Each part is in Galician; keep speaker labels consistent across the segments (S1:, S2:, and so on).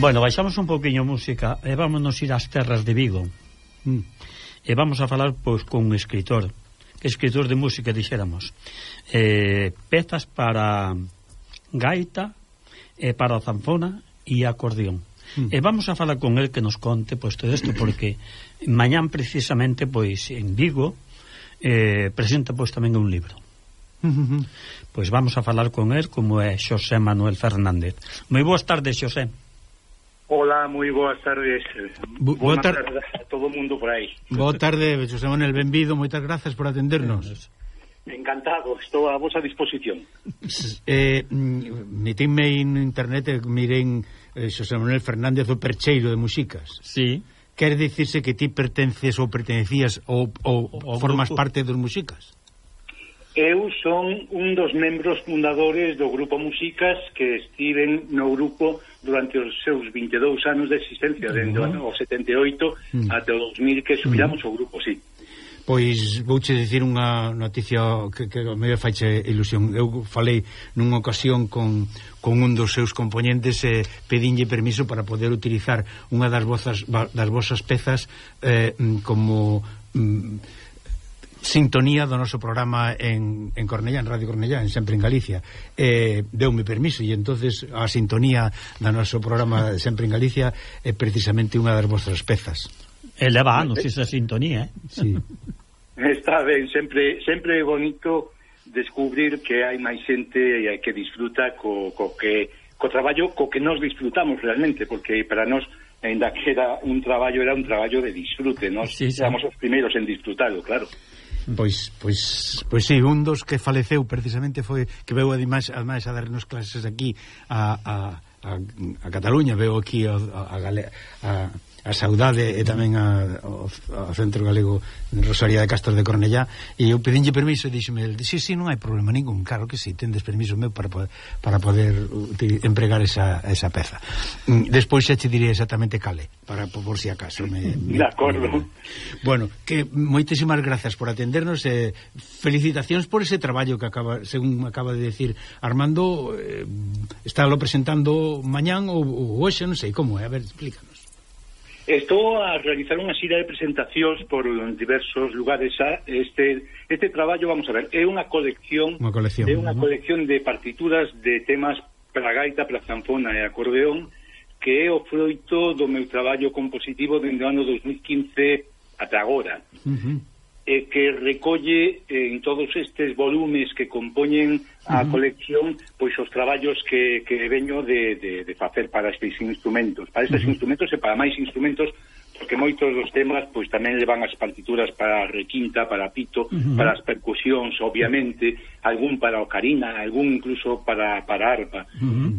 S1: Bueno, baixamos un poquinho música e vámonos ir ás terras de Vigo. Mm. E vamos a falar pois con un escritor, que escritor de música dixéramos. Eh, pezas para gaita, eh, para zanfona e acordeón. Mm. E vamos a falar con el que nos conte pois todo isto porque mañán precisamente pois en Vigo eh, presenta pois tamén un libro. Pois vamos a falar con el como é Xosé Manuel Fernández. Moi boas tardes, Xosé.
S2: Hola, moi boas tardes.
S3: Bo, boa tar... tarde
S2: a todo o mundo por aí.
S3: Boa tarde, José Manuel, benvido, moitas grazas por atendernos.
S2: Encantado, estou a vosa disposición.
S3: Eh, mm, metínme en internet eh, e miren eh, José Manuel Fernández o Percheiro de Muxicas.
S1: Sí.
S3: Quer dicirse que ti pertences ou pertenecías ou, ou, ou formas grupo. parte dos Muxicas?
S2: Eu son un dos membros fundadores do Grupo Muxicas que estiven no grupo durante os seus 22 anos de existencia, dende uh -huh. o ano 78 uh -huh. até o 2000 que subiramos uh -huh. o grupo, sí.
S3: Pois vouche dicir unha noticia que, que me mellor faixe ilusión. Eu falei nunha ocasión con, con un dos seus componentes e eh, pedinlle permiso para poder utilizar unha das vosas das vosas pezas eh, mm, como mm, sintonía do noso programa en, en Cornellá, en Radio Cornellá, en Sempre en Galicia. Eh, deume permiso e entonces a sintonía do noso programa Sempre en Galicia é precisamente unha das vosas pezas.
S1: Eleva anos eh, eh. esa sintonía, eh?
S3: Sí.
S2: Está ben, sempre sempre é bonito descubrir que hai máis xente que disfruta co, co que co traballo co que nos disfrutamos realmente, porque para nós ainda que era un traballo, era un traballo de disfrute, nós sí, sí. éramos os primeiros en disfrutalo, claro. Mm.
S3: Pois, pois, pois sí, un dos que faleceu precisamente foi que veu ademais, ademais a darnos clases aquí a, a, a, a Cataluña, veu aquí a, a, a, a a saudade e tamén a, ao Centro Galego Rosaría de Castro de Cornellá e eu pedinlle permiso e dixome si, sí, si, sí, non hai problema ningún, claro que si sí, tendes permiso meu para, poder, para poder empregar esa, esa peza mm, despois xa te diré exactamente cale para por si acaso me,
S2: me, de acordo me,
S3: bueno, que moitísimas grazas por atendernos e eh, felicitacións por ese traballo que acaba según acaba de decir Armando eh, está lo presentando mañán ou, ou hoxe, non sei como é, eh? a ver, explícame
S2: Estou a realizar unha xira de presentacións por diversos lugares. Este este traballo, vamos a ver, é unha colección,
S3: unha colección
S2: é unha ¿no? colección de partituras de temas para gaita, para zanfona e acordeón que é o froito do meu traballo compositivo dende o ano 2015 ata agora. Uh -huh eh, que recolle eh, en todos estes volumes que compoñen a uh -huh. colección pois os traballos que, que veño de, de, de facer para estes instrumentos para estes uh -huh. instrumentos e para máis instrumentos porque moitos dos temas pois tamén levan as partituras para a requinta, para a pito, uh -huh. para as percusións, obviamente, algún para ocarina, algún incluso para para arpa. Uh -huh.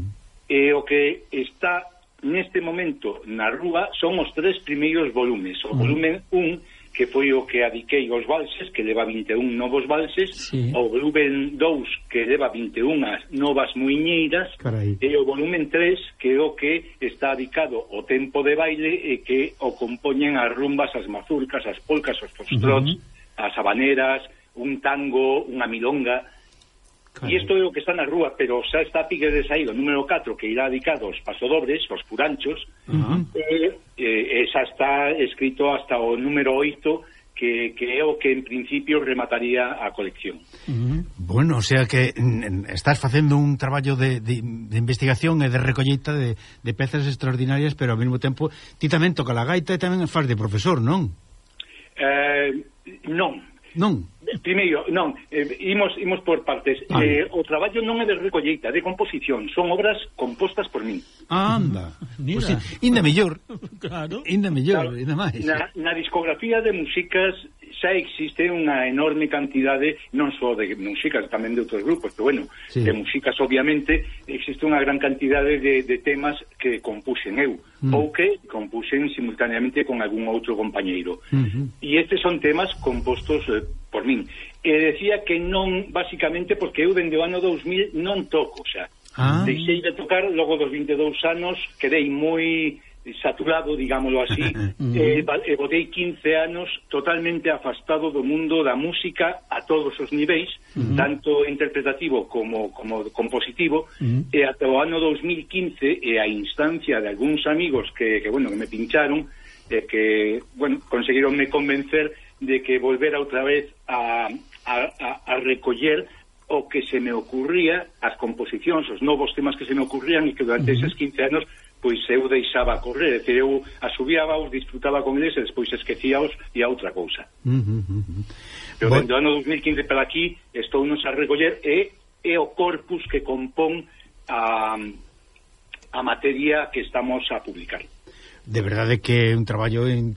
S2: E o que está neste momento na rúa son os tres primeiros volumes, o uh -huh. volumen 1 que foi o que adiquei aos valses, que leva 21 novos valses, sí. o volumen 2, que leva 21 novas muiñeiras, Carai. e o volumen 3, que é o que está adicado ao tempo de baile e que o compoñen as rumbas, as mazurcas, as polcas, os fostrots, uh -huh. as habaneras, un tango, unha milonga Claro. E isto é o que está na rúa, pero xa está Pique de Saído, número 4, que irá dedicado aos pasodobres, aos puranchos, uh -huh. Eh, e, eh, e, e xa está escrito hasta o número 8, que, que é o que en principio remataría a colección.
S3: Uh -huh. Bueno, o sea que estás facendo un traballo de, de, de investigación e de recolleita de, de pezas extraordinarias, pero ao mesmo tempo ti tamén toca la gaita e tamén faz de profesor, non?
S2: Eh, non.
S3: Non?
S2: Primeiro, non, eh, imos, imos por partes. Ah. Eh, o traballo non é de recolleita, de composición. Son obras compostas por min.
S3: Anda, mira. Pues, inda mellor.
S1: Claro.
S3: Inda mellor, claro. inda máis.
S2: Na, na discografía de músicas xa existe unha enorme cantidade non só de músicas, tamén de outros grupos, pero bueno, sí. de músicas obviamente existe unha gran cantidade de, de temas que compuxen eu, mm. ou que compuxen simultaneamente con algún outro compañeiro. Mm -hmm. E estes son temas compostos eh, por min. E decía que non, basicamente, porque eu dende o ano 2000 non toco, xa. Ah. Deixei de tocar logo dos 22 anos, quedei moi saturado, digámoslo así, eh, e eh, botei 15 anos totalmente afastado do mundo da música a todos os niveis, uh -huh. tanto interpretativo como, como compositivo, uh -huh. e ata o ano 2015, e a instancia de algúns amigos que, que bueno, que me pincharon, eh, que, bueno, conseguironme convencer de que volver outra vez a, a, a, a recoller o que se me ocurría, as composicións, os novos temas que se me ocurrían e que durante uh -huh. eses 15 anos pois eu deixaba correr, é dicir, eu asubiábaos, disfrutaba con eles e despois esquecíaos e a outra cousa. Uh -huh, uh. Pero dentro do ano 2015 para aquí estou nos a recoller e é o corpus que compón a, a materia que estamos a publicar
S3: de verdade que é un traballo in,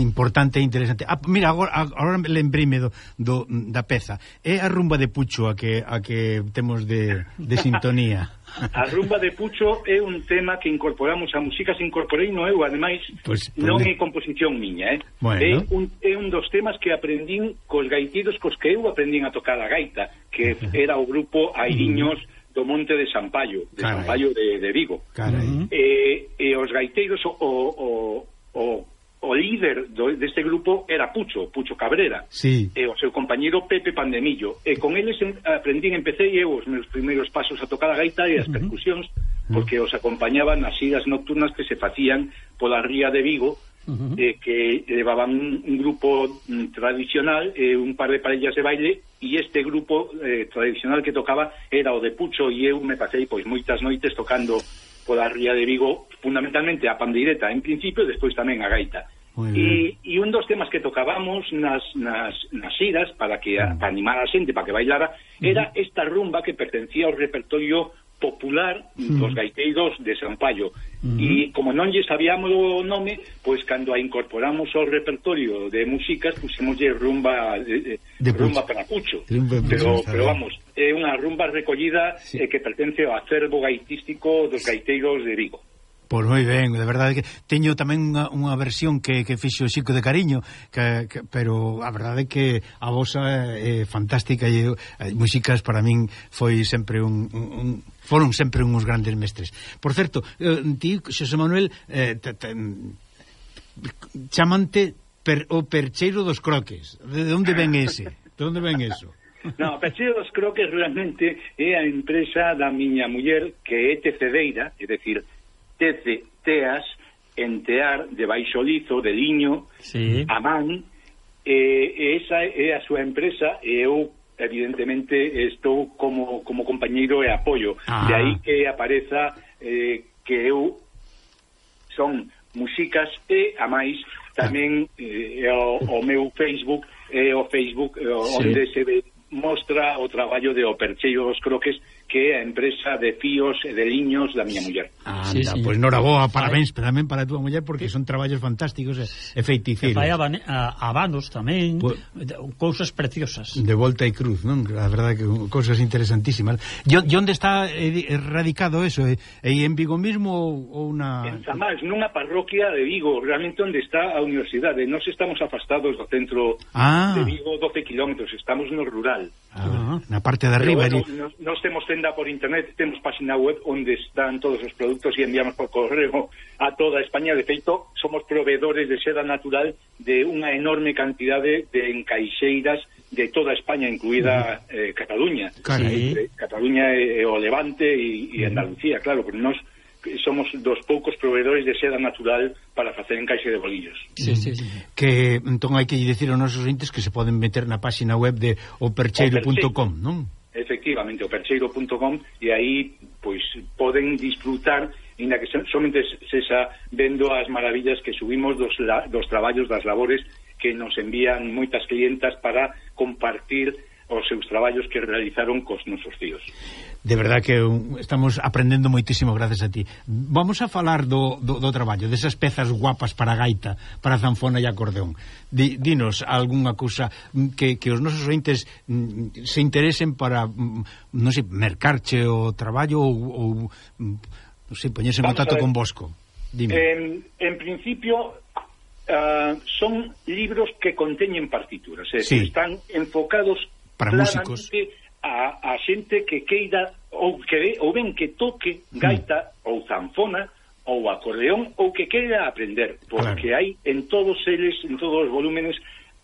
S3: importante e interesante. Ah, mira, agora, agora lembríme do, do, da peza. É a rumba de Pucho a que, a que temos de, de sintonía.
S2: a rumba de Pucho é un tema que incorporamos a música se incorporei no eu, ademais pues, pues, non pois, é composición miña, eh? Bueno. É, un, é un dos temas que aprendín cos gaitidos cos que eu aprendín a tocar a gaita, que era o grupo Airiños mm do Monte de Sampaio, de Carai. Sampaio de, de Vigo.
S3: Carai.
S2: E, e eh, eh, os gaiteiros, o, o, o, o líder do, deste grupo era Pucho, Pucho Cabrera,
S3: sí.
S2: e o seu compañeiro Pepe Pandemillo. E con eles aprendín, empecé eu os meus primeiros pasos a tocar a gaita e as percusións, porque os acompañaban nas idas nocturnas que se facían pola ría de Vigo, uh -huh. eh, que levaban un, un grupo mm, tradicional, eh, un par de parellas de baile, e este grupo eh, tradicional que tocaba era o de Pucho, e eu me pasei pois moitas noites tocando pola Ría de Vigo, fundamentalmente a pandeireta en principio, e despois tamén a gaita. E, e un dos temas que tocábamos nas, nas, nas iras para que a, para animar a xente, para que bailara, era esta rumba que pertencía ao repertorio popular mm. dos gaiteiros de Sampaio Pallo. Mm. E como non lle sabíamos o nome, pois cando a incorporamos ao repertorio de músicas, pusimoslle rumba eh, eh, de, de rumba para Cucho. Pero, pero vamos, é unha rumba recollida sí. eh, que pertence ao acervo gaitístico dos gaiteiros de Vigo.
S3: Pois moi ben, de verdade que teño tamén unha, unha versión que, que fixo Xico de Cariño, que, que, pero a verdade é que a vosa é, é fantástica e as músicas para min foi sempre un, un, un foron sempre uns grandes mestres. Por certo, eh, ti, Xosé Manuel, eh, te, te, chamante per, o percheiro dos croques. De onde ven ese? De onde ven eso?
S2: No, Percheiro dos Croques realmente é a empresa da miña muller que é tecedeira, é dicir, tece, teas, entear, de baixo lizo, de liño, sí. a man, e, e esa é a súa empresa e eu evidentemente estou como, como compañeiro e apoio. Ah. De aí que apareza eh, que eu son músicas e, a máis, tamén eh, o, o meu Facebook é o Facebook eh, onde se se mostra o traballo de O Percheiro dos Croques que é a empresa de fíos e de liños da miña muller.
S3: Anda, sí, pois pues, noraboa, parabéns Fai... tamén para a túa muller porque son traballos fantásticos e, e feiticeiros.
S1: E fai a, abanos tamén, pues, cousas preciosas.
S3: De volta e cruz, non? A verdade que cousas interesantísimas. E onde está radicado eso? É en Vigo mismo ou na...
S2: En Zamás, nunha parroquia de Vigo, realmente onde está a universidade. Nós estamos afastados do centro ah. de Vigo 12 kilómetros, estamos no rural.
S3: Ah, na parte de arriba.
S2: Pero, bueno, nós, nos temos centro venda por internet, temos página web onde están todos os produtos e enviamos por correo a toda España. De feito, somos proveedores de seda natural de unha enorme cantidade de encaixeiras de toda España, incluída eh, Cataluña.
S3: Sí.
S2: Eh, Cataluña e o Levante e, e Andalucía, claro, porque nos somos dos poucos proveedores de seda natural para facer encaixe de bolillos.
S3: Sí, sí, sí. Que entón hai que dicir aos nosos entes que se poden meter na página web de opercheiro.com, non?
S2: directamente o percheiro.com e aí pois poden disfrutar inda que somente sexa vendo as maravillas que subimos dos, dos traballos das labores que nos envían moitas clientas para compartir os seus traballos que realizaron cos nosos tíos
S3: de verdad que estamos aprendendo moitísimo gracias a ti. Vamos a falar do, do, do traballo, desas pezas guapas para gaita, para zanfona e acordeón. Di, dinos algunha cousa mm, que, que os nosos ointes mm, se interesen para, mm, non sei, mercarche o traballo ou, ou mm, non sei, poñerse en contacto con Bosco.
S2: Dime. En, en principio, uh, son libros que conteñen partituras, é, sí. están enfocados
S3: para músicos
S2: a, a xente que queira ou que ou ben que toque gaita mm. ou zanfona ou acordeón ou que queira aprender, porque claro. hai en todos eles, en todos os volúmenes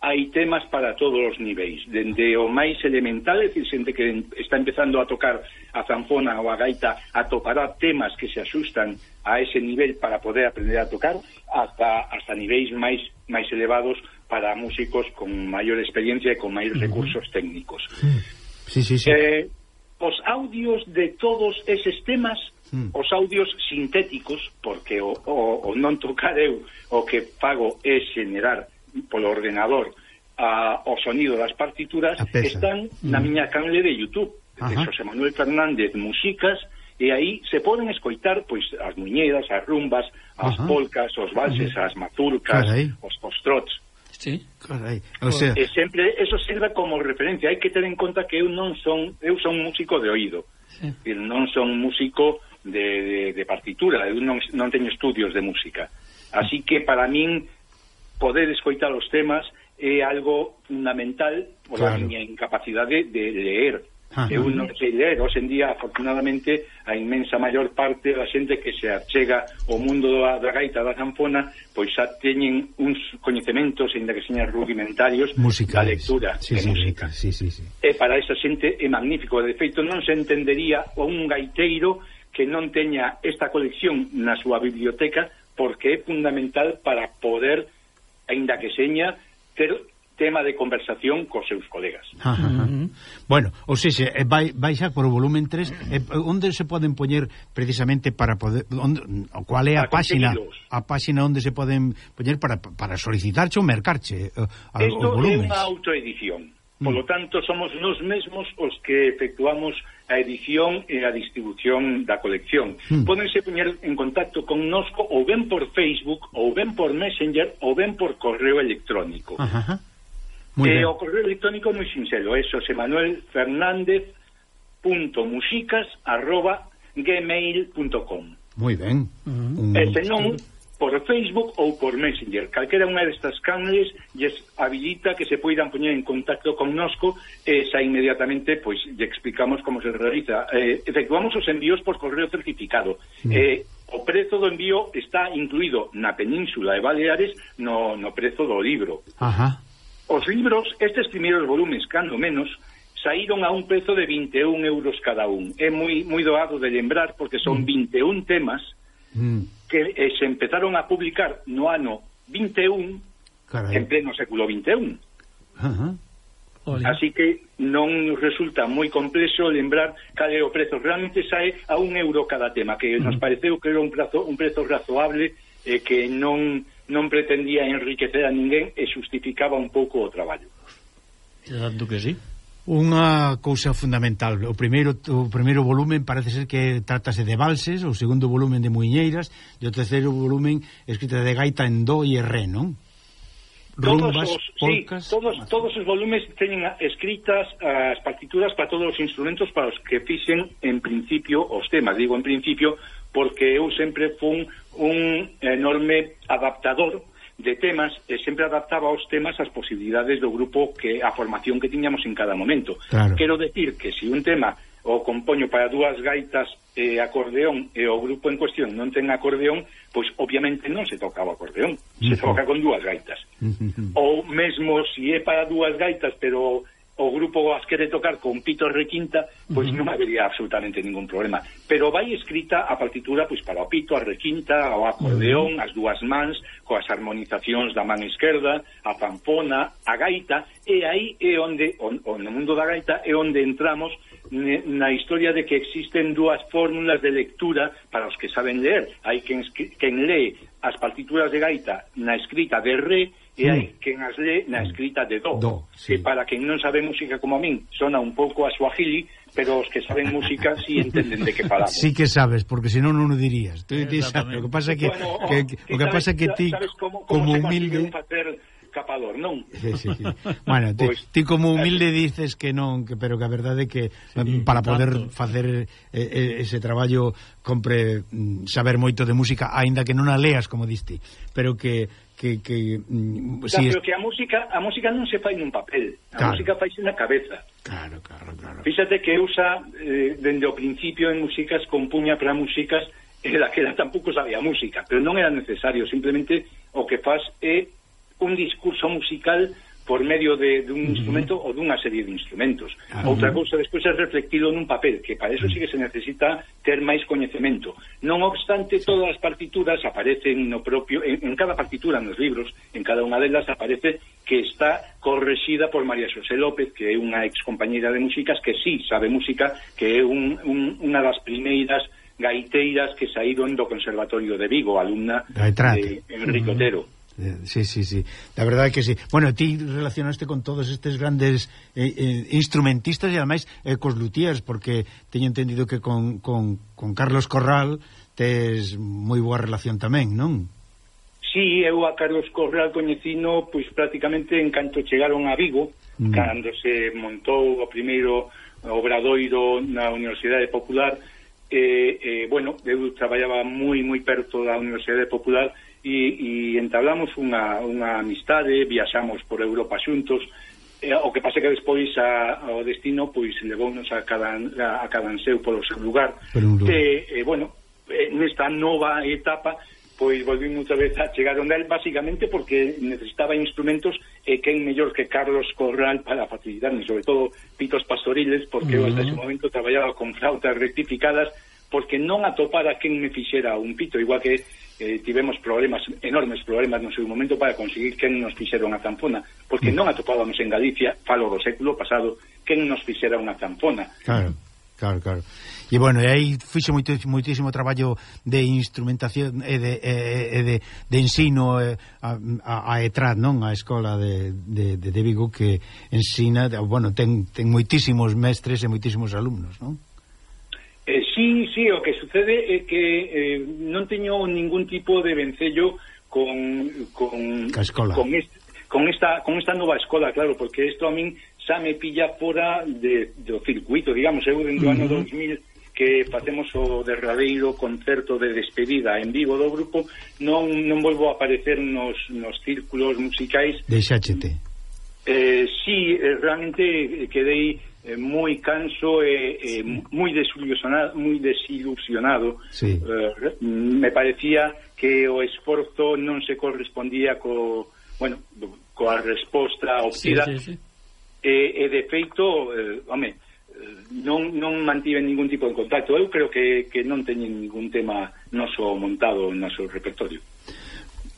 S2: hai temas para todos os niveis, dende o máis elemental, é dicir, xente que está empezando a tocar a zanfona ou a gaita, atopará temas que se asustan a ese nivel para poder aprender a tocar, hasta hasta niveis máis máis elevados para músicos con maior experiencia e con máis mm. recursos técnicos.
S3: Sí, sí, sí. sí.
S2: Eh, os audios de todos eses temas, mm. os audios sintéticos, porque o, o, o non tocar eu o que fago é xenerar polo ordenador a, o sonido das partituras, están na mm. miña canle de YouTube, de José Manuel Fernández Musicas, e aí se poden escoitar pois as muñedas, as rumbas, as Ajá. polcas, os valses, as mazurcas, os, os trots.
S1: Sí.
S3: Carai, o sea...
S2: E sempre eso sirva como referencia. Hai que ter en conta que eu non son, eu son músico de oído. Sí. Non son músico de, de, de partitura, eu non, non teño estudios de música. Así que para min poder escoitar os temas é algo fundamental pola claro. miña incapacidade de leer Ajá. eu non sei ler, hoxe en día afortunadamente a inmensa maior parte da xente que se achega ao mundo da, da gaita da zampona pois xa teñen uns coñecementos ainda que señan rudimentarios
S3: Musicales.
S2: da lectura
S3: sí,
S2: de
S3: sí,
S2: música
S3: sí, sí, sí.
S2: e para esa xente é magnífico de feito non se entendería un gaiteiro que non teña esta colección na súa biblioteca porque é fundamental para poder ainda que seña ter tema de conversación cos seus colegas. Ajá.
S3: Uh -huh. Bueno, ou sexe, eh, vai, vai xa por o volumen 3, eh, onde se poden poñer precisamente para poder... Onde, cual é a páxina a páxina onde se poden poñer para, para solicitarche ou mercarche uh, o volumen?
S2: Isto é unha autoedición. Mm. Por lo tanto, somos nos mesmos os que efectuamos a edición e a distribución da colección. Mm. Pódense poñer en contacto con nosco ou ben por Facebook, ou ben por Messenger, ou ben por correo electrónico.
S3: Ajá.
S2: Muy eh, o correo electrónico moi sinxelo, eso, Emanuel Fernández punto musicas arroba gmail.com
S3: Moi ben.
S2: Uh -huh. E senón, por Facebook ou por Messenger. Calquera unha destas canles lles habilita que se poidan poñer en contacto con nosco e xa inmediatamente pois lle explicamos como se realiza. Eh, efectuamos os envíos por correo certificado. Uh -huh. Eh, o prezo do envío está incluído na Península de Baleares no, no prezo do libro.
S3: Ajá.
S2: Os libros, estes primeiros volumes, cando menos, saíron a un prezo de 21 euros cada un. É moi, moi doado de lembrar porque son mm. 21 temas mm. que eh, se empezaron a publicar no ano 21 Carai. en pleno século 21. Uh -huh. Así que non resulta moi complexo lembrar cal é o prezo. Realmente sae a un euro cada tema, que nos mm. pareceu que era un, prazo, un prezo razoable eh, que non non pretendía enriquecer a ninguén e justificaba un pouco o traballo.
S1: Tanto que sí.
S3: Unha cousa fundamental. O primeiro o primeiro volumen parece ser que tratase de valses, o segundo volumen de muiñeiras e o terceiro volumen escrita de gaita en do e re, non?
S2: Rumbas, todos os, polcas, sí, todos, todos os volumes teñen escritas as partituras para todos os instrumentos para os que fixen en principio os temas. Digo en principio porque eu sempre fun un enorme adaptador de temas e sempre adaptaba os temas ás posibilidades do grupo que a formación que tiñamos en cada momento.
S3: Claro.
S2: Quero decir que se si un tema o compoño para dúas gaitas e eh, acordeón e o grupo en cuestión non ten acordeón, pois obviamente non se toca o acordeón, se uh -huh. toca con dúas gaitas. Uh -huh. Ou mesmo se si é para dúas gaitas, pero o grupo as quere tocar con Pito requinta, pois uh -huh. non habería absolutamente ningún problema. Pero vai escrita a partitura pois para o pito, a requinta, o acordeón, uh -huh. as dúas mans, coas harmonizacións da man esquerda, a fanfona, a gaita, e aí é onde, on, on, no mundo da gaita, é onde entramos na historia de que existen dúas fórmulas de lectura para os que saben ler. Hai quen, quen lee as partituras de gaita na escrita de re, e hai quen as lee na mm. escrita de do,
S3: do sí.
S2: que para quen non sabe música como a min sona un pouco a suajili pero os que saben música si sí entenden de que falamos
S3: sí que sabes, porque senón non o dirías tú, ti sabes, o que pasa que, bueno, que, oh, que o que pasa que ti como, como humilde
S2: facer capador, non?
S3: Sí, sí, sí. Bueno, ti, pues, ti como humilde dices que non, que, pero que a verdade é que sí, eh, para poder tanto. facer eh, eh, ese traballo compre mm, saber moito de música, aínda que non a leas, como diste, pero que que, que
S2: mm, claro, si pero es... que a música a música non se fai nun papel. A claro. música faise na cabeza.
S3: Claro, claro, claro.
S2: Fíxate que usa eh, dende o principio en músicas compuña para músicas era que era tampouco sabía música pero non era necesario simplemente o que faz é un discurso musical por medio de, de un instrumento ou dunha serie de instrumentos. Ajá. Outra cousa despois é reflectido nun papel, que para eso sí que se necesita ter máis coñecemento. Non obstante, todas as partituras aparecen no propio en, en cada partitura nos libros, en cada unha delas aparece que está correxida por María Xosé López, que é unha ex compañeira de músicas que sí sabe música, que é un, un, unha das primeiras gaiteiras que saíron do Conservatorio de Vigo, alumna
S3: Gaitrate.
S2: de Enrique Otero. Uh -huh.
S3: Eh, sí, sí, sí. La verdade que sí. Bueno, ti relacionaste con todos estes grandes eh, eh, instrumentistas e ademais eh, cos luthiers, porque teño entendido que con, con, con Carlos Corral tes moi boa relación tamén, non?
S2: Sí, eu a Carlos Corral coñecino pois prácticamente en canto chegaron a Vigo, mm. cando se montou o primeiro obradoiro na Universidade Popular, eh, eh, bueno, eu traballaba moi moi perto da Universidade Popular e e, entablamos unha, unha amistade, viaxamos por Europa xuntos, eh, o que pasa que despois a, ao destino pois levounos a cada, a, a cada anseu polo seu lugar. lugar. E, eh, bueno, nesta nova etapa pois volvimos outra vez a chegar onde él basicamente porque necesitaba instrumentos e quen mellor que Carlos Corral para facilitarme, sobre todo pitos pastoriles porque uh -huh. eu hasta ese momento traballaba con flautas rectificadas porque non atopara quen me fixera un pito, igual que eh, tivemos problemas, enormes problemas no seu momento para conseguir quen nos fixera unha zanfona, porque mm. non atopábamos en Galicia, falo do século pasado, quen nos fixera unha zanfona.
S3: Claro, claro, claro. E bueno, e aí fixe moitísimo, moitísimo traballo de instrumentación e de, e, e de, de ensino eh, a, a, a ETRAD, non? A Escola de, de, de Vigo que ensina, bueno, ten, ten moitísimos mestres e moitísimos alumnos, non?
S2: Eh, sí, sí, o que sucede é que eh, non teño ningún tipo de vencello con con con, este, con esta con esta nova escola, claro, porque isto a min xa me pilla fora de, do circuito, digamos, eu dentro do uh -huh. ano 2000 que facemos o derradeiro concerto de despedida en vivo do grupo, non, non volvo a aparecer nos, nos círculos musicais.
S3: Deixáchete.
S2: Eh, sí, eh, realmente quedei eh, moi canso e eh, eh, moi desilusionado, moi desilusionado.
S3: Sí.
S2: Eh, me parecía que o esforzo non se correspondía co, bueno, coa resposta obtida. Sí, sí, sí. E, e de feito, eh, home, eh, non, non mantiven ningún tipo de contacto. Eu creo que, que non teñen ningún tema noso montado no seu repertorio.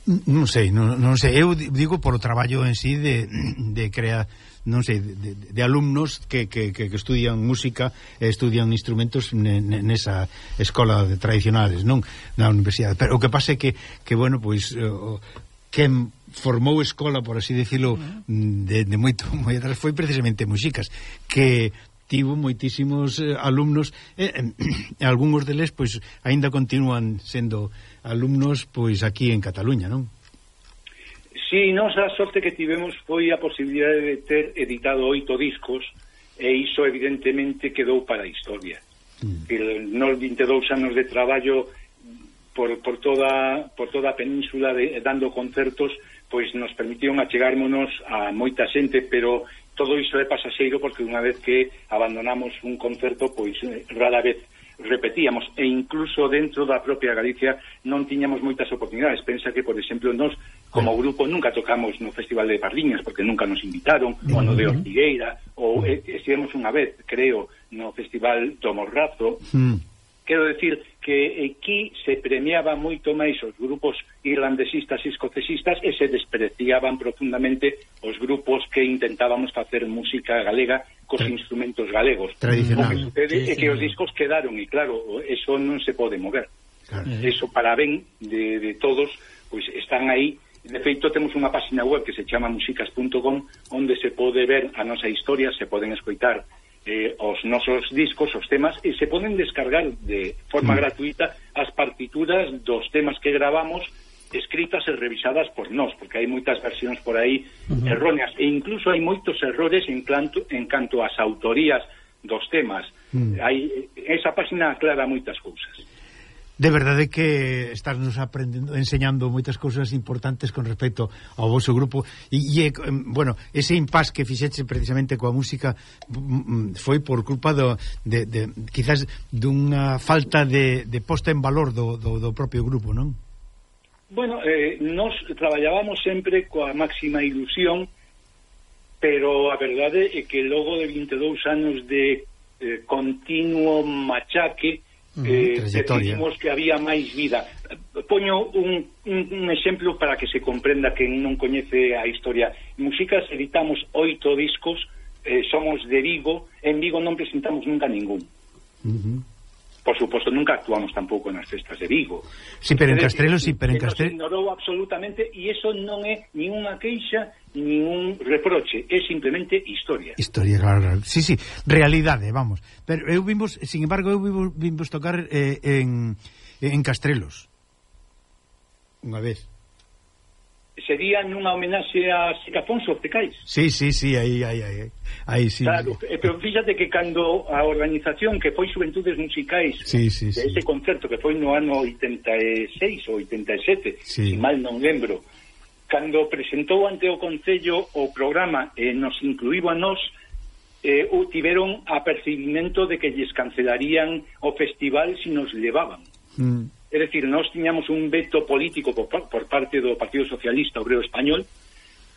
S3: Non sei, non, non sei. Eu digo polo traballo en sí de, de crear non sei, de, de alumnos que, que, que, que estudian música, estudian instrumentos nesa escola de tradicionales, non, na universidade. Pero o que pasa é que, que bueno, pois eh, o, quen formou escola, por así decirlo, mm. de, de moito moi atrás foi precisamente músicas, que tivo moitísimos eh, alumnos e eh, eh, algúns deles pois aínda continúan sendo alumnos pois aquí en Cataluña, non?
S2: Sí, nos a sorte que tivemos foi a posibilidade de ter editado oito discos e iso evidentemente quedou para a historia. Mm. Nos 22 anos de traballo por, por, toda, por toda a península de, dando concertos pois nos permitieron achegármonos a moita xente, pero todo iso é pasaxeiro porque unha vez que abandonamos un concerto pois eh, rara vez repetíamos, e incluso dentro da propia Galicia non tiñamos moitas oportunidades. Pensa que, por exemplo, nós como grupo nunca tocamos no Festival de Pardiñas porque nunca nos invitaron, ou no de Ortigueira, ou eh, estivemos unha vez, creo, no Festival do Morrazo. Mm. Quero decir que aquí se premiaba moito máis os grupos irlandesistas e escocesistas e se despreciaban profundamente os grupos que intentábamos facer música galega cos Tra instrumentos galegos.
S3: Tradicional.
S2: O que sucede é que os discos quedaron e claro, eso non se pode mover. Claro. Eso para ben de, de todos, pois están aí De feito, temos unha páxina web que se chama musicas.com onde se pode ver a nosa historia, se poden escoitar eh, os nosos discos, os temas, e se poden descargar de forma mm. gratuita as partituras dos temas que gravamos escritas e revisadas por nós, porque hai moitas versións por aí uh -huh. erróneas, e incluso hai moitos errores en, canto, en canto ás autorías dos temas. Mm. Hai, esa página aclara moitas cousas.
S3: De verdade que estás nos aprendendo, enseñando moitas cousas importantes con respecto ao vosso grupo e, e eh, bueno, ese impas que fixeche precisamente coa música mm, mm, foi por culpa do, de, de, quizás dunha falta de, de posta en valor do, do, do propio grupo, non?
S2: Bueno, eh, nos traballábamos sempre coa máxima ilusión pero a verdade é que logo de 22 anos de eh, continuo machaque eh, decidimos que había máis vida. Poño un, un, un exemplo para que se comprenda que non coñece a historia. Músicas editamos oito discos, eh, somos de Vigo, en Vigo non presentamos nunca ningún. Uh -huh. Por suposto, nunca actuamos tampouco nas festas de Vigo.
S3: Sí, pero en Castrelo, sí, pero en
S2: Castrelo ignorou absolutamente e iso non é nin unha queixa, nin un reproche, é simplemente historia.
S3: Historia, claro, claro. Sí, sí, realidade, vamos. Pero eu vimos, sin embargo, eu vimos, vimos tocar eh, en, en Castrelos. Unha vez
S2: sería nunha homenaxe a Sicafonso Pecais.
S3: Sí, sí, sí, aí, aí, aí. aí sí,
S2: claro, sí. Pero fíxate que cando a organización que foi Juventudes Musicais,
S3: sí, sí, sí.
S2: ese concerto que foi no ano 86 ou 87, sí. si mal non lembro, cando presentou ante o Concello o programa e eh, nos incluíba a nós, eh, tiveron apercibimento de que lles cancelarían o festival se si nos levaban. Mm É dicir, nós tiñamos un veto político por, por parte do Partido Socialista Obrero Español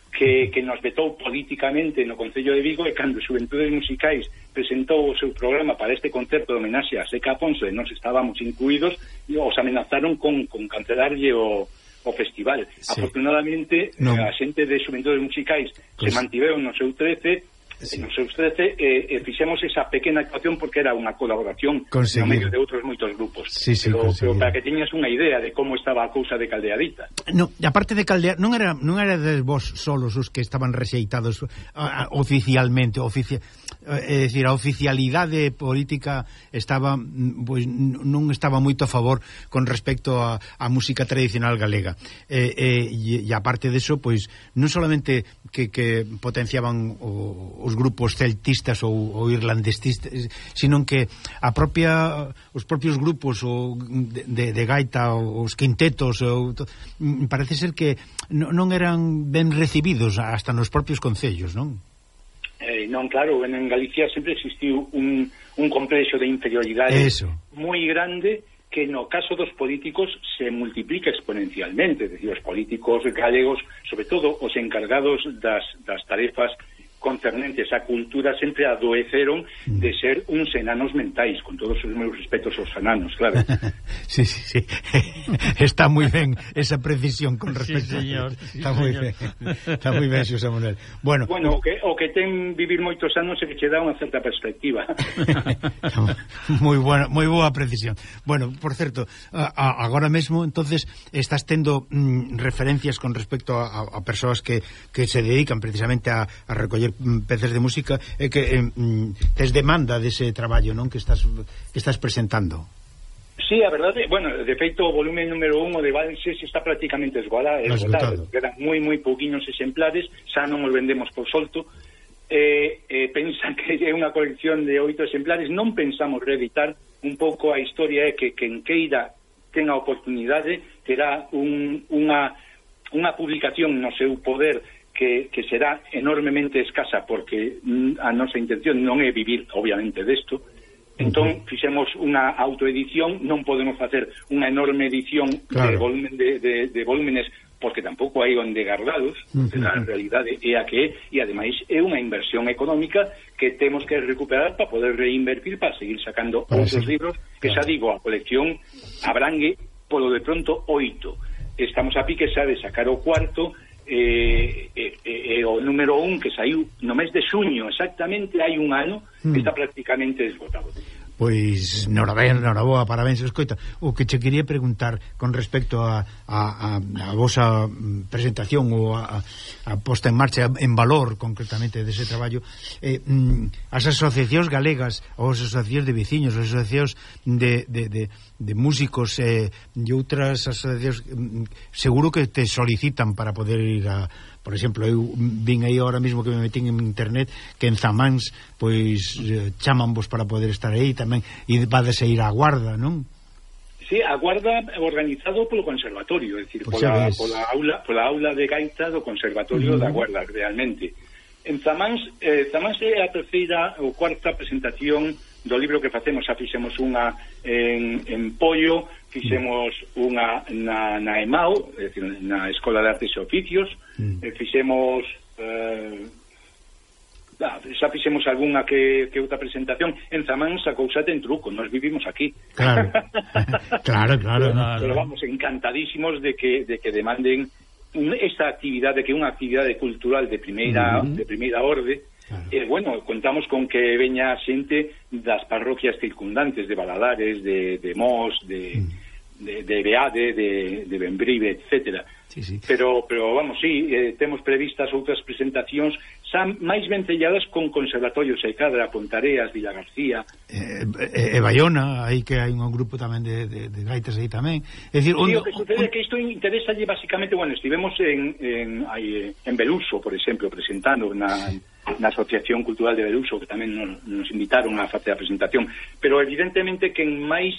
S2: que, que nos vetou políticamente no Concello de Vigo e cando Xuventudes Musicais presentou o seu programa para este concerto de homenaxe a Seca Afonso e nos estábamos incluídos e os amenazaron con, con cancelarlle o, o festival. Sí. Afortunadamente, no. a xente de Xuventudes Musicais pues... se mantiveu no seu 13 sí. nos 13 e, e fixemos esa pequena actuación porque era unha colaboración Conseguir. no medio de outros moitos grupos
S3: sí, sí,
S2: pero, pero para que teñas unha idea de como estaba a cousa de Caldeadita
S3: no, a parte de Caldea non era non era de vos solos os que estaban rexeitados a, a, oficialmente ofici Eh, é dicir, a oficialidade política estaba pois non estaba moito a favor con respecto a, a música tradicional galega. E, e, e aparte deso, pois non solamente que, que potenciaban o, os grupos celtistas ou, ou irlandesistas, sino que a propia os propios grupos ou de, de gaita, os quintetos ou, mm, parece ser que non eran ben recibidos hasta nos propios concellos, non?
S2: Eh, non, claro, en, en Galicia sempre existiu un, un complexo de inferioridade moi grande que no caso dos políticos se multiplica exponencialmente, es decir, os políticos galegos, sobre todo os encargados das, das tarefas concernentes á cultura sempre adoeceron mm. de ser uns enanos mentais, con todos os meus respetos aos enanos, claro.
S3: sí, sí, sí. Está moi ben esa precisión con respecto.
S1: Sí, señor.
S3: Sí, Está moi ben. Está moi ben, Xosé Manuel.
S2: Bueno, bueno o, que, o que ten vivir moitos anos é que che dá unha certa perspectiva.
S3: moi buena, moi boa precisión. Bueno, por certo, a, agora mesmo entonces estás tendo mm, referencias con respecto a, a, a persoas que, que se dedican precisamente a, a recoller Mm, peces de música é que eh, mm, tes demanda dese traballo, non, que estás que estás presentando.
S2: Sí, a verdade, bueno, de feito o volumen número 1 de Valses está prácticamente esgotado, esgotado. quedan moi moi pouquiños exemplares, xa non os vendemos por solto. Eh, eh, pensan que é unha colección de oito exemplares, non pensamos reeditar un pouco a historia é que quen queira ten a oportunidade terá un, unha, unha publicación no seu poder que, que será enormemente escasa porque mm, a nosa intención non é vivir obviamente desto entón uh -huh. fixemos unha autoedición non podemos facer unha enorme edición claro. de, volumen, de, de, de volúmenes porque tampouco hai onde guardados, uh -huh. a realidade é a que é e ademais é unha inversión económica que temos que recuperar para poder reinvertir para seguir sacando para outros sí. libros que claro. xa digo, a colección abrangue polo de pronto oito estamos a pique xa de sacar o cuarto Eh, eh, eh, eh, o número un que saiu no mes de xuño exactamente hai un ano mm. está prácticamente desbotado
S3: Pois, norabén, noraboa, parabéns, escoita. O que che quería preguntar con respecto a, a, a, a vosa mm, presentación ou a, a posta en marcha en valor, concretamente, dese traballo, eh, mm, as asociacións galegas, ou as asociacións de veciños, as asociacións de, de, de, de músicos eh, e outras asociacións, mm, seguro que te solicitan para poder ir a Por exemplo, eu vin aí ahora mesmo que me metín en internet que en Zamáns pois eh, chaman vos para poder estar aí tamén e vades a ir á guarda, non?
S2: Sí, a guarda organizado polo conservatorio, é dicir,
S3: pois
S2: pola, pola, aula, pola aula de gaita do conservatorio da guarda, realmente. En Zamáns, eh, Zamáns é a terceira ou cuarta presentación do libro que facemos, xa fixemos unha en, en Pollo, fixemos unha na, na EMAU, é dicir, na Escola de Artes e Oficios,
S3: mm.
S2: e fixemos eh, ah, xa fixemos algunha que, que outra presentación. En Zamán sacou xa ten truco, nos vivimos aquí.
S3: Claro, claro, claro.
S1: Pero, no,
S2: pero vamos, encantadísimos de que, de que demanden un, esta actividade que é unha actividade cultural de primeira,
S3: uh
S2: de primeira orde
S3: Claro.
S2: E, bueno, contamos con que veña xente das parroquias circundantes de Baladares, de, de Mos, de... Mm de, de Beade, de, de Benbrive, etc.
S3: Sí, sí.
S2: Pero, pero vamos, sí, eh, temos previstas outras presentacións xa máis vencelladas con conservatorios e cadra, Pontareas, Villa García...
S3: E eh, eh, Bayona, aí que hai un grupo tamén de, de, de gaitas aí tamén... É dicir, onde, sí,
S2: o que sucede é que isto interesa basicamente, bueno, estivemos en, en, aí, en Beluso, por exemplo, presentando na... Sí na Asociación Cultural de Beluso, que tamén nos, nos invitaron a facer a presentación. Pero evidentemente que en máis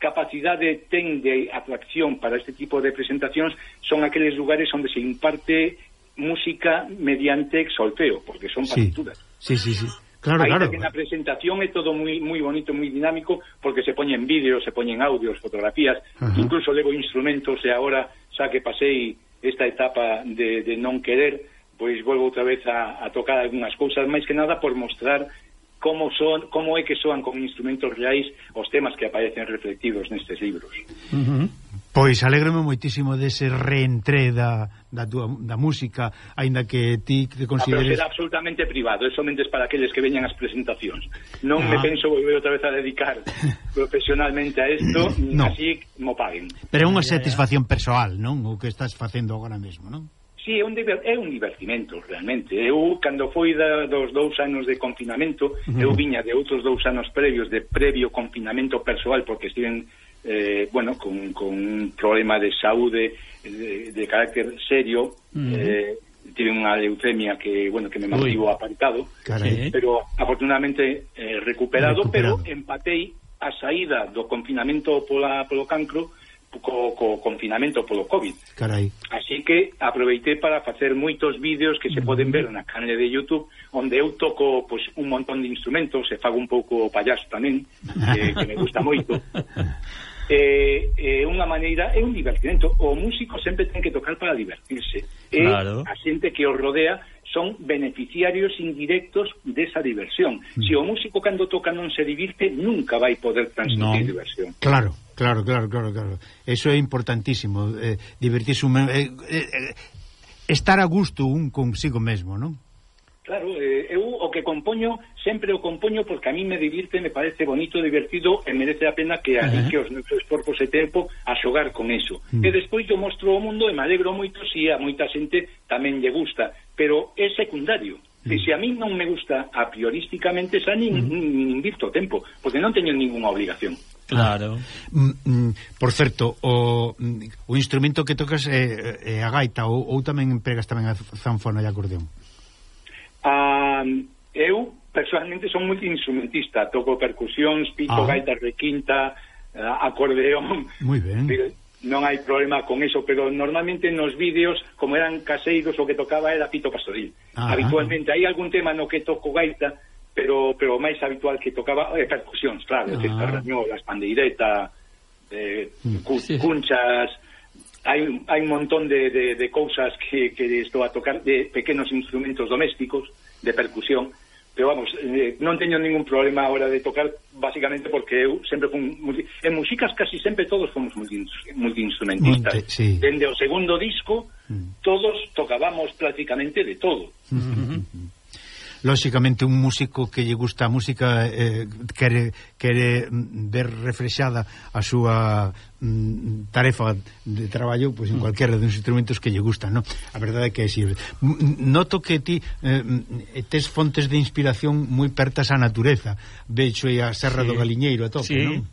S2: capacidade ten de atracción para este tipo de presentacións son aqueles lugares onde se imparte música mediante solfeo, porque son partituras.
S3: Sí, sí, sí. sí. Claro,
S2: Aí
S3: claro.
S2: Que na presentación é todo moi moi bonito, moi dinámico, porque se poñen vídeos, se poñen audios, fotografías,
S3: Ajá.
S2: incluso levo instrumentos e agora xa que pasei esta etapa de, de non querer, pois volvo outra vez a, a tocar algunhas cousas, máis que nada por mostrar como son como é que soan con instrumentos reais os temas que aparecen reflectivos nestes libros.
S1: Uh -huh.
S3: Pois alégrome moitísimo dese reentré da, da, tua, da música, aínda que ti te
S2: ah,
S3: consideres...
S2: Ah, absolutamente privado, é somente para aqueles que veñan as presentacións. Non
S3: ah.
S2: me penso volver outra vez a dedicar profesionalmente a isto,
S3: no.
S2: así mo paguen.
S3: Pero é unha satisfacción persoal, non? O que estás facendo agora mesmo, non?
S2: Sí, é un, é un divertimento, realmente. Eu, cando foi da, dos dous anos de confinamento, mm. eu viña de outros dous anos previos de previo confinamento persoal, porque estiven, eh, bueno, con, con un problema de saúde de, de carácter serio, mm. eh, tive unha leucemia que, bueno, que me mantivo apartado,
S3: Carai,
S1: eh,
S2: pero afortunadamente eh, recuperado,
S3: recuperado,
S2: pero empatei a saída do confinamento pola, polo cancro, co, co confinamento polo COVID.
S3: Carai.
S2: Así que aproveitei para facer moitos vídeos que se poden ver na canle de YouTube onde eu toco pois, un montón de instrumentos e fago un pouco payaso tamén, eh, que me gusta moito. É eh, eh, unha maneira, é un divertimento. O músico sempre ten que tocar para divertirse. E
S1: claro.
S2: a xente que os rodea son beneficiarios indirectos desa diversión. Mm. Se si o músico cando toca non se divirte, nunca vai poder transmitir
S1: no.
S2: diversión.
S3: Claro. Claro, claro, claro, claro. Eso é importantísimo, eh, divertirse un, eh, eh, estar a gusto un consigo mesmo, non?
S2: Claro, eh, eu o que compoño sempre o compoño porque a mí me divirte, me parece bonito, divertido e merece a pena que adique uh -huh. os nosos corpos e tempo a xogar con eso.
S3: Uh -huh.
S2: E despois yo mostro ao mundo e me alegro moito si a moita xente tamén lle gusta, pero é secundario.
S3: Mm.
S2: Se a mí non me gusta a priorísticamente, xa nin, mm. nin invirto tempo, porque non teño ningunha obligación.
S1: Claro. Ah.
S3: Mm, mm, por certo, o, mm, o instrumento que tocas é, é a gaita ou, ou tamén empregas tamén a zanfona e acordeón?
S2: Ah, eu personalmente son multiinstrumentista, toco percusións, pito,
S3: ah.
S2: gaita, requinta, eh, acordeón.
S3: Moi ben.
S2: Non hai problema con eso, pero normalmente nos vídeos, como eran caseiros, o que tocaba era pito pastoril.
S3: Ah.
S2: Habitualmente hai algún tema no que toco gaita, pero pero o máis habitual que tocaba é percusións, claro,
S3: ah.
S2: tarrañolas, pandeireta, eh, mm, cu,
S1: sí,
S2: cunchas, hai, hai un montón de, de, de cousas que, que estou a tocar, de pequenos instrumentos domésticos de percusión, pero vamos, eh, non teño ningún problema a hora de tocar, básicamente porque eu sempre fun... En músicas casi sempre todos fomos multiinstrumentistas.
S3: Multi, sí.
S2: Dende o segundo disco,
S3: mm.
S2: todos tocábamos prácticamente de todo.
S3: Mm -hmm lóxicamente un músico que lle gusta a música eh, quere, quere ver reflexada a súa mm, tarefa de traballo pois pues, en mm. cualquiera dos instrumentos que lle gustan no? a verdade é que é xir mm, noto que ti eh, mm, tes fontes de inspiración moi pertas á natureza veixo e a Serra
S1: sí.
S3: do Galiñeiro a tope,
S1: sí.
S3: non?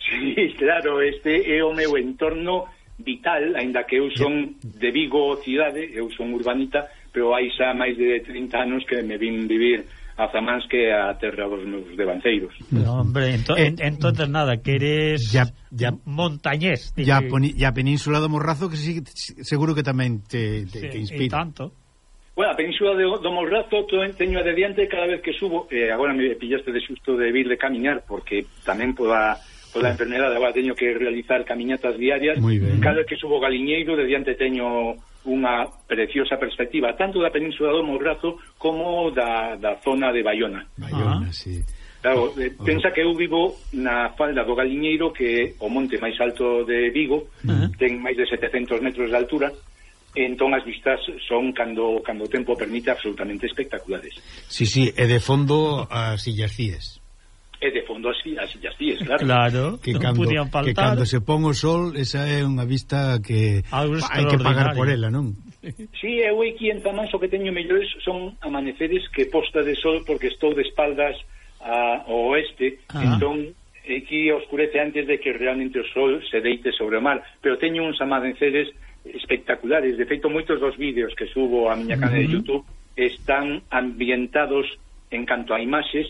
S2: Sí, claro, este é o meu entorno vital, aínda que eu son de Vigo cidade, eu son urbanita, pero hai xa máis de 30 anos que me vin vivir a Zamans que a terra dos meus devanceiros. Mm.
S1: No, hombre, ento,
S3: eh,
S1: en, entonces mm. nada, que eres
S3: ya, ya,
S1: montañés.
S3: Ya, poni, ya Península do Morrazo, que sí, seguro que tamén te, te,
S1: sí,
S3: te inspira.
S1: Tanto.
S2: Bueno, a Península de, do Morrazo teño a de diante cada vez que subo, eh, agora me pillaste de susto de vir de camiñar, porque tamén poda pola enfermedade, agora teño que realizar camiñatas diarias, cada vez que subo Galiñeiro, de diante teño unha preciosa perspectiva tanto da península do Morrazo como da, da zona de Bayona.
S3: Bayona,
S1: ah.
S3: sí.
S2: Claro, oh, pensa que eu vivo na falda do Galiñeiro que é o monte máis alto de Vigo,
S1: uh -huh.
S2: ten máis de 700 metros de altura, entón as vistas son cando cando o tempo permite absolutamente espectaculares.
S3: Sí, sí, e de fondo as illas Cíes
S2: e de fondo as as Illas Cíes, claro.
S1: Claro,
S3: que
S1: non
S3: cando,
S1: podían faltar.
S3: Que cando se pon o sol, esa é unha vista que hai que pagar por ela, non?
S2: Sí, eu aquí en Tamanso que teño mellores son amaneceres que posta de sol porque estou de espaldas a, ao oeste,
S1: ah.
S2: entón eh, aquí oscurece antes de que realmente o sol se deite sobre o mar, pero teño uns amaneceres espectaculares, de feito moitos dos vídeos que subo a miña canal uh -huh. de Youtube están ambientados en canto a imaxes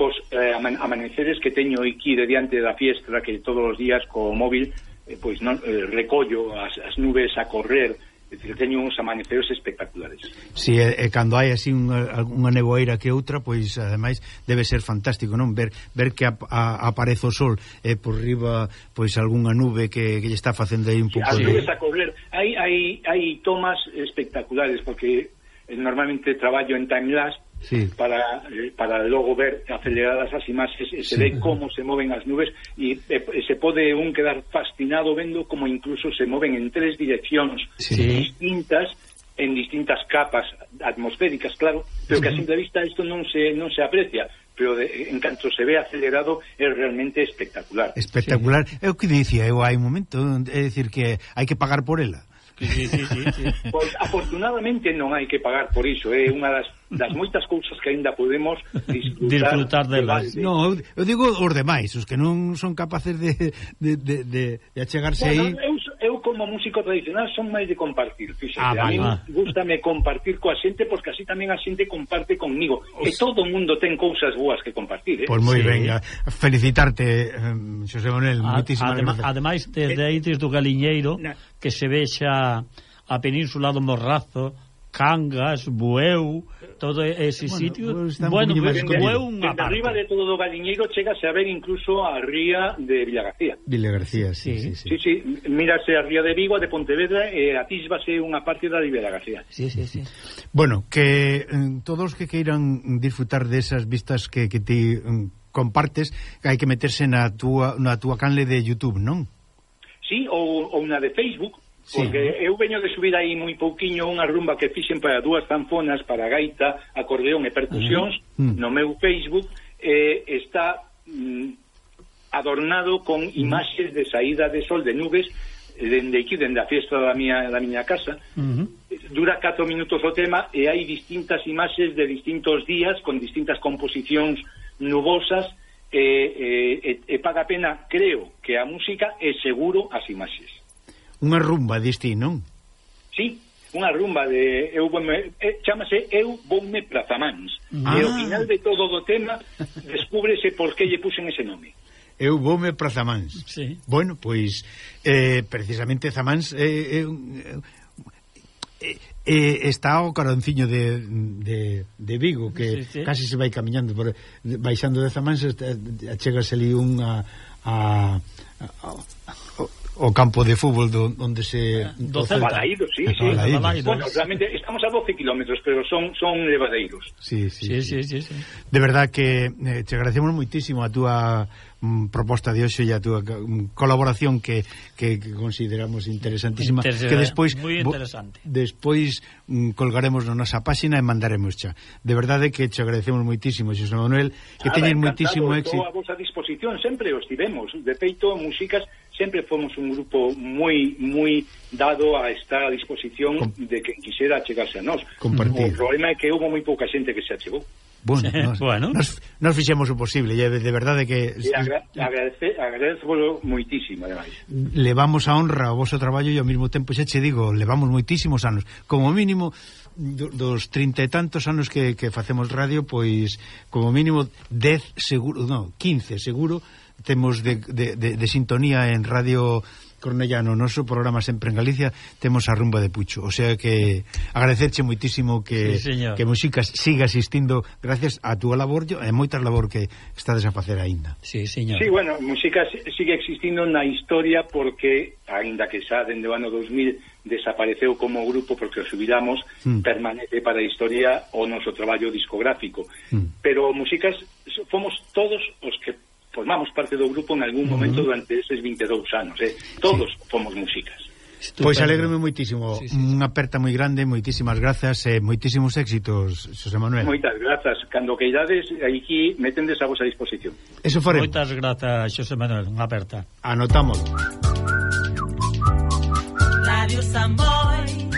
S2: cos eh, amaneceres que teño aquí de diante da fiestra que todos os días co móvil eh, pois non eh, recollo as, as nubes a correr É dicir, teño uns amaneceres espectaculares.
S3: Si, sí, e, e cando hai así unha, unha neboeira que outra, pois ademais debe ser fantástico, non? Ver ver que a, a, aparece o sol e eh, por riba pois algunha nube que, que lle está facendo aí un pouco
S2: sí,
S3: de...
S2: Está correr. Hai, hai, hai tomas espectaculares, porque eh, normalmente traballo en time-lapse,
S3: sí.
S2: para eh, para logo ver aceleradas as imaxes e se
S3: sí.
S2: ve como se moven as nubes e, e, eh, e se pode un quedar fascinado vendo como incluso se moven en tres direccións
S3: sí.
S2: distintas en distintas capas atmosféricas, claro, pero que a simple vista isto non se non se aprecia, pero de, en canto se ve acelerado é realmente espectacular.
S3: Espectacular. Sí. É o que dicía, eu hai un momento, é dicir que hai que pagar por ela.
S1: Sí, sí, sí, sí.
S2: Pois, afortunadamente non hai que pagar por iso, é eh? unha das, das moitas cousas que aínda podemos disfrutar,
S1: disfrutar delas.
S2: De
S3: no, eu, eu digo os demais, os que non son capaces de, de, de, de, de achegarse
S2: bueno,
S3: aí.
S2: Eu eu como músico tradicional son máis de compartir, fíxate.
S3: Ah,
S2: a mí
S3: vale.
S2: gustame compartir coa xente porque así tamén a xente comparte conmigo. E todo o mundo ten cousas boas que compartir, eh?
S3: Pois pues moi
S1: sí.
S3: ben, eh. felicitarte, eh, Xosé Manuel,
S1: a,
S3: moitísimas adem.
S1: Ademais, desde eh, aí, desde o Galiñeiro,
S2: na...
S1: que se vexa a península do Morrazo, Cangas, Bueu, todo ese
S3: bueno,
S1: sitio. Bueno,
S3: pues, bueno,
S1: Bueu unha
S2: parte. Arriba de todo do Galiñeiro chegase a ver incluso a ría de Villagarcía.
S3: Villagarcía, sí, sí.
S1: Sí,
S3: sí.
S2: sí, sí. Mírase a ría de Vigo, de Pontevedra e atísbase unha parte da de Villagarcía.
S1: Sí, sí, sí.
S3: Bueno, que eh, todos que queiran disfrutar desas de vistas que, que ti mm, compartes, hai que meterse na túa, na túa canle de YouTube, non?
S2: Sí, ou, ou na de Facebook,
S3: Sí.
S2: Porque eu veño de subir aí moi pouquiño unha rumba que fixen para dúas zanfonas, para gaita, acordeón e percusións,
S3: uh -huh.
S2: no meu Facebook, eh, está mm, adornado con imaxes de saída de sol de nubes dende aquí, dende a fiesta da miña, da miña casa.
S1: Uh -huh.
S2: Dura 4 minutos o tema e hai distintas imaxes de distintos días con distintas composicións nubosas e, e, e, e paga pena, creo, que a música é seguro as imaxes.
S3: Unha rumba diste, non?
S2: Sí, unha rumba de eu vome, eh, chamase Eu voume plazamáns.
S3: Ah.
S2: E ao ah. final de todo o tema descúbrese por que lle puxen ese nome.
S3: Eu voume plazamáns.
S1: Sí.
S3: Bueno, pois eh, precisamente Zamáns é eh, eh, eh, eh, está o caronciño de, de, de Vigo que
S1: sí, sí.
S3: casi se vai camiñando por, baixando de Zamáns eh, achegase ali unha a, a, a o campo de fútbol do, onde se...
S1: Eh,
S3: do
S1: Celta.
S2: Balaídos, sí,
S3: ah,
S2: sí.
S3: Balaídos.
S1: Balaídos.
S2: Bueno, realmente estamos a 12 kilómetros, pero son son levadeiros.
S3: Sí, sí,
S1: sí.
S3: sí,
S1: sí, sí.
S3: De verdad que eh, te agradecemos moitísimo a túa mm, proposta de hoxe e a túa mm, colaboración que, que, que consideramos interesantísima.
S1: Interesante,
S3: que despois...
S1: Moi interesante.
S3: Bo, despois mm, colgaremos na nosa páxina e mandaremos xa. De verdade que te agradecemos moitísimo, Xosé Manuel, que
S2: Nada,
S3: teñen moitísimo éxito.
S2: Estou a vosa disposición, sempre os tivemos. De feito, músicas sempre fomos un grupo moi moi dado a estar a disposición
S3: Com...
S2: de que quixera chegarse a nós.
S3: Compartir.
S2: O problema é que houve moi pouca xente que se achegou.
S3: Bueno, nos,
S1: bueno.
S3: Nos, nos fixemos o posible, e de verdade que...
S2: E agra agradece, agradezvolo moitísimo, ademais.
S3: Levamos a honra ao vosso traballo e ao mesmo tempo xa che digo, levamos moitísimos anos. Como mínimo, do, dos trinta e tantos anos que, que facemos radio, pois, como mínimo, dez seguro, no, quince seguro, temos de, de, de, de sintonía en Radio Cornellano, noso programa sempre en Galicia temos a rumba de Pucho, o sea que agradecerche moitísimo que
S1: sí,
S3: que Musicas siga existindo gracias a túa labor e moitas labor que estades a facer aínda.
S1: Sí, señor.
S2: Sí, bueno, Musicas sigue existindo na historia porque aínda que xa dende o ano 2000 desapareceu como grupo porque o subidamos, mm. permanece para a historia o noso traballo discográfico. Mm. Pero Musicas fomos todos os que formamos parte do grupo en algún momento uh -huh. durante eses 22 anos, eh? todos sí. fomos músicas.
S3: Estupendo. Pois alegrome moitísimo, sí, sí, sí. unha aperta moi grande, moitísimas grazas e eh, moitísimos éxitos, José Manuel.
S2: Moitas grazas, cando que idades aquí metendes a vosa disposición.
S3: Eso faremos.
S1: Moitas grazas, José Manuel, unha aperta.
S3: Anotamos.
S4: Radio Samboy